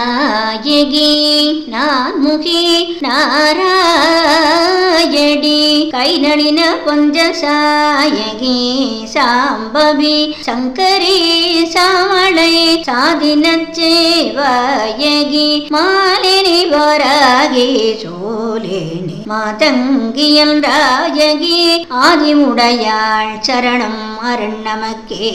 நாயகி நான்முகி நாராயடி கைநளின கொஞ்ச சாயகி சாம்பவி சங்கரி சாமளை சாதினச்சேவாயகி மாலினி வராகி சோலினி மாதங்கியல் ராயகி. ஆதிமுடையாள் சரணம் அருண் நமக்கே.